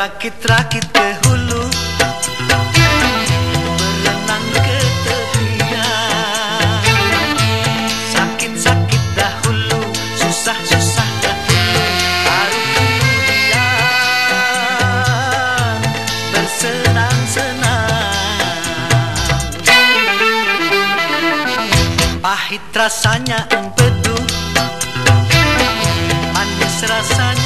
Berakit-rakit ke hulu. Berenang ke tepian. Sakit-sakit dahulu Susah-susah dahulu Baru kemudian Bersenang-senang. Pahit rasanya empedu. Manis rasanya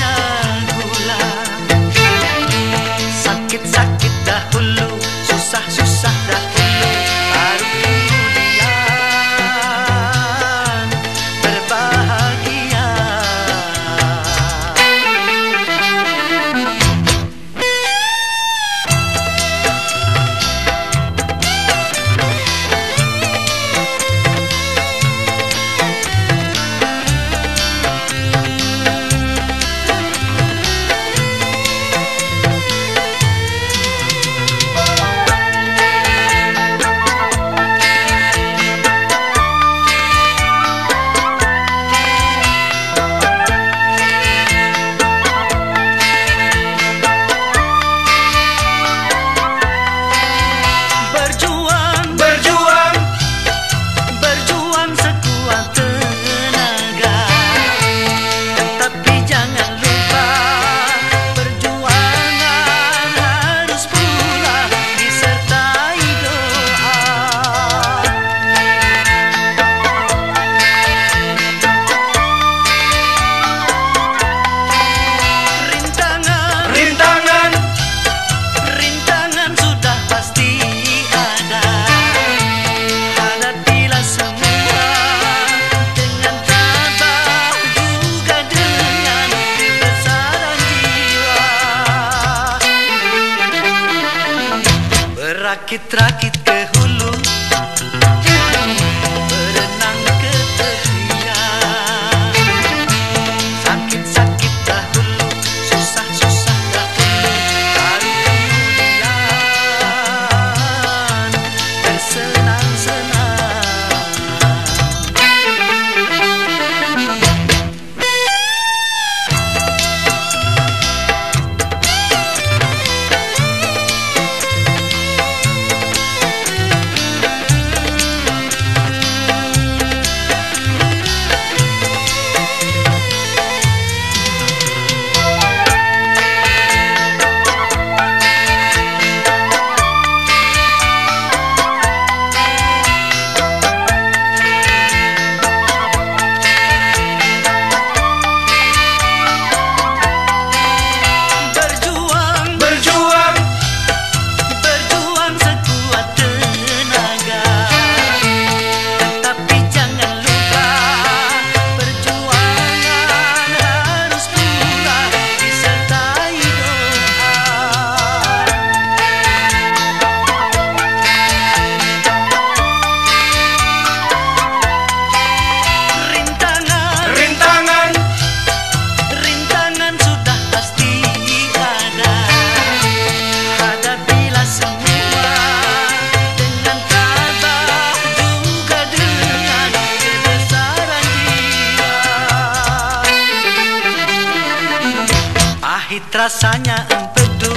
traque, traque, terror. pahit rasanya empedu.